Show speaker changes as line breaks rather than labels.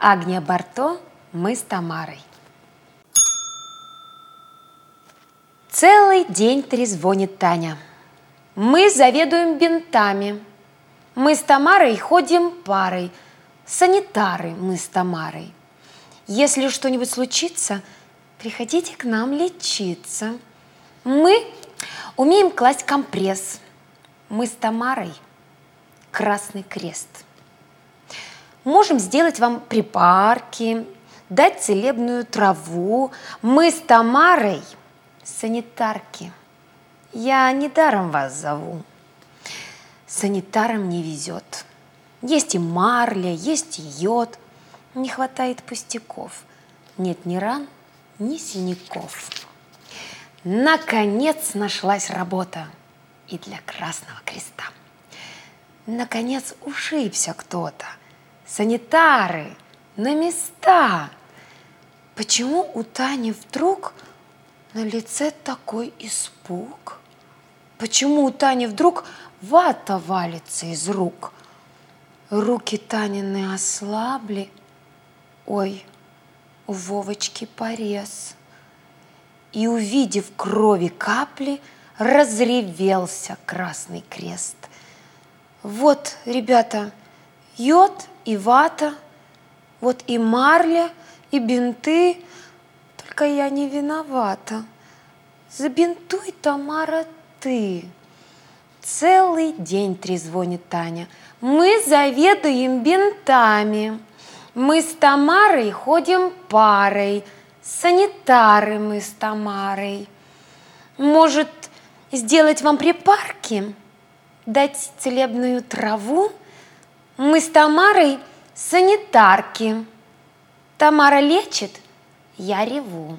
Агния Барто, мы с Тамарой. Целый день трезвонит Таня. Мы заведуем бинтами. Мы с Тамарой ходим парой. Санитары мы с Тамарой. Если что-нибудь случится, приходите к нам лечиться. Мы умеем класть компресс. Мы с Тамарой Красный Крест. Можем сделать вам припарки, дать целебную траву. Мы с Тамарой санитарки. Я недаром вас зову. Санитарам не везет. Есть и марля, есть и йод. Не хватает пустяков. Нет ни ран, ни синяков. Наконец нашлась работа и для Красного Креста. Наконец ушибся кто-то. Санитары на места. Почему у Тани вдруг на лице такой испуг? Почему у Тани вдруг вата валится из рук? Руки Танины ослабли. Ой, у Вовочки порез. И, увидев крови капли, разревелся Красный Крест. Вот, ребята, йод и вата, вот и марля, и бинты, только я не виновата. Забинтуй, Тамара, ты. Целый день трезвонит Таня. Мы заведуем бинтами. Мы с Тамарой ходим парой. Санитары мы с Тамарой. Может, сделать вам припарки? Дать целебную траву? Мы с Тамарой санитарки. Тамара лечит, я реву.